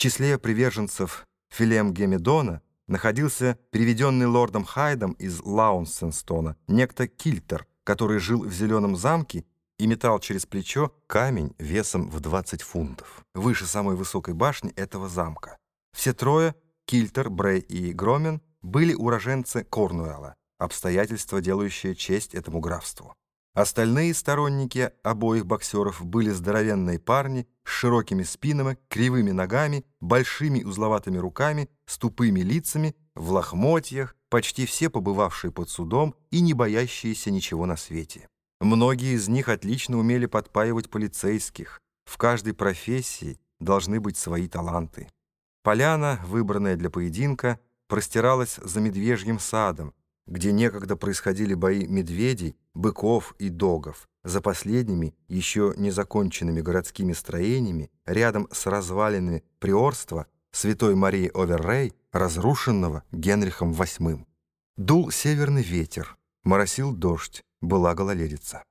числе приверженцев Филем Гемедона находился переведенный лордом Хайдом из Лаунсенстона некто Кильтер, который жил в зеленом замке и метал через плечо камень весом в 20 фунтов, выше самой высокой башни этого замка. Все трое, Кильтер, Брей и Громен, были уроженцы Корнуэлла, обстоятельства, делающие честь этому графству. Остальные сторонники обоих боксеров были здоровенные парни с широкими спинами, кривыми ногами, большими узловатыми руками, с тупыми лицами, в лохмотьях, почти все побывавшие под судом и не боящиеся ничего на свете. Многие из них отлично умели подпаивать полицейских. В каждой профессии должны быть свои таланты. Поляна, выбранная для поединка, простиралась за медвежьим садом, где некогда происходили бои медведей, быков и догов. За последними, еще незаконченными городскими строениями, рядом с развалинами приорства Святой Марии Оверрей, разрушенного Генрихом VIII. Дул северный ветер, моросил дождь, была гололедица.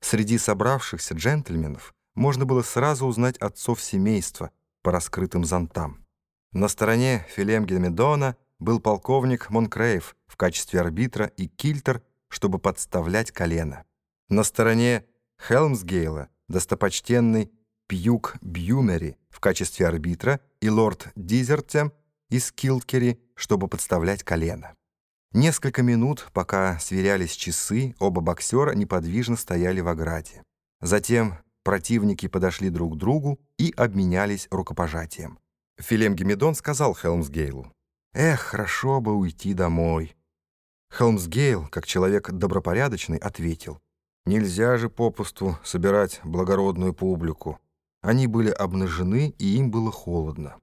Среди собравшихся джентльменов можно было сразу узнать отцов семейства по раскрытым зонтам. На стороне Филем Гельмедона был полковник Монкрейв в качестве арбитра и Кильтер, чтобы подставлять колено. На стороне Хелмсгейла достопочтенный Пьюк Бьюмери в качестве арбитра и лорд Дизертем из Килкери, чтобы подставлять колено. Несколько минут, пока сверялись часы, оба боксера неподвижно стояли в ограде. Затем противники подошли друг к другу и обменялись рукопожатием. Филем Гемедон сказал Хелмсгейлу, Эх, хорошо бы уйти домой. Холмсгейл, как человек добропорядочный, ответил. Нельзя же попусту собирать благородную публику. Они были обнажены, и им было холодно.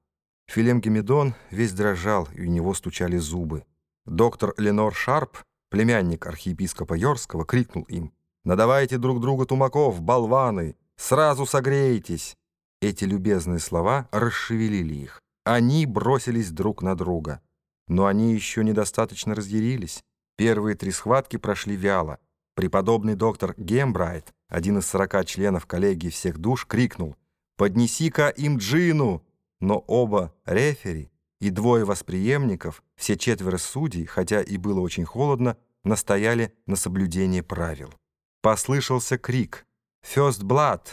Филем Гемедон весь дрожал, и у него стучали зубы. Доктор Ленор Шарп, племянник архиепископа Йорского, крикнул им. «Надавайте друг другу тумаков, болваны! Сразу согрейтесь!» Эти любезные слова расшевелили их. Они бросились друг на друга. Но они еще недостаточно разъярились. Первые три схватки прошли вяло. Преподобный доктор Гембрайт, один из сорока членов коллегии всех душ, крикнул «Поднеси-ка им джину!» Но оба рефери и двое восприемников, все четверо судей, хотя и было очень холодно, настояли на соблюдении правил. Послышался крик «First blood!»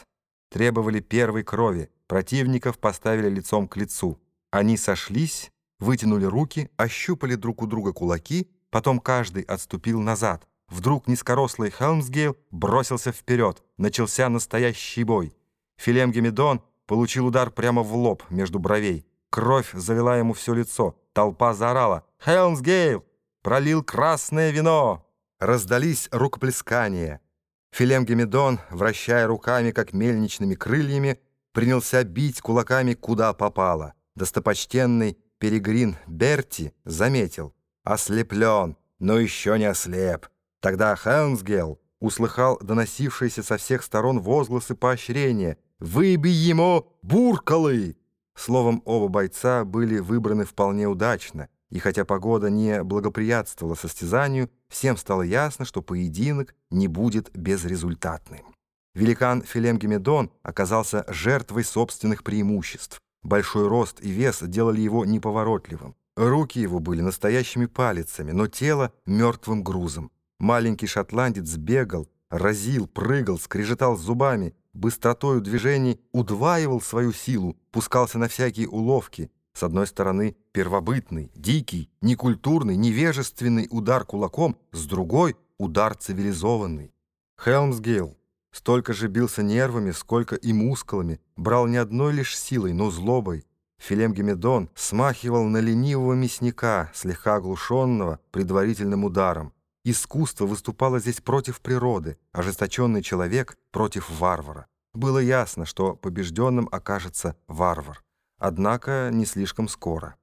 Требовали первой крови, противников поставили лицом к лицу. Они сошлись, вытянули руки, ощупали друг у друга кулаки, потом каждый отступил назад. Вдруг низкорослый Хелмсгейл бросился вперед. Начался настоящий бой. Филем Гемедон получил удар прямо в лоб между бровей. Кровь залила ему все лицо. Толпа заорала «Хелмсгейл! Пролил красное вино!» Раздались рукоплескания. Филем Гемедон, вращая руками, как мельничными крыльями, принялся бить кулаками куда попало достопочтенный Перегрин Берти заметил, ослеплен, но еще не ослеп. Тогда Хэнсгелл услыхал доносившиеся со всех сторон возгласы поощрения «Выбей ему буркалы!» Словом, оба бойца были выбраны вполне удачно, и хотя погода не благоприятствовала состязанию, всем стало ясно, что поединок не будет безрезультатным. Великан Филем Гемедон оказался жертвой собственных преимуществ. Большой рост и вес делали его неповоротливым. Руки его были настоящими палицами, но тело — мертвым грузом. Маленький шотландец бегал, разил, прыгал, скрежетал зубами, быстротою движений удваивал свою силу, пускался на всякие уловки. С одной стороны, первобытный, дикий, некультурный, невежественный удар кулаком, с другой — удар цивилизованный. Хелмсгейл Столько же бился нервами, сколько и мускулами, брал не одной лишь силой, но злобой. Филем Гемедон смахивал на ленивого мясника, слегка оглушенного предварительным ударом. Искусство выступало здесь против природы, ожесточенный человек против варвара. Было ясно, что побежденным окажется варвар. Однако не слишком скоро.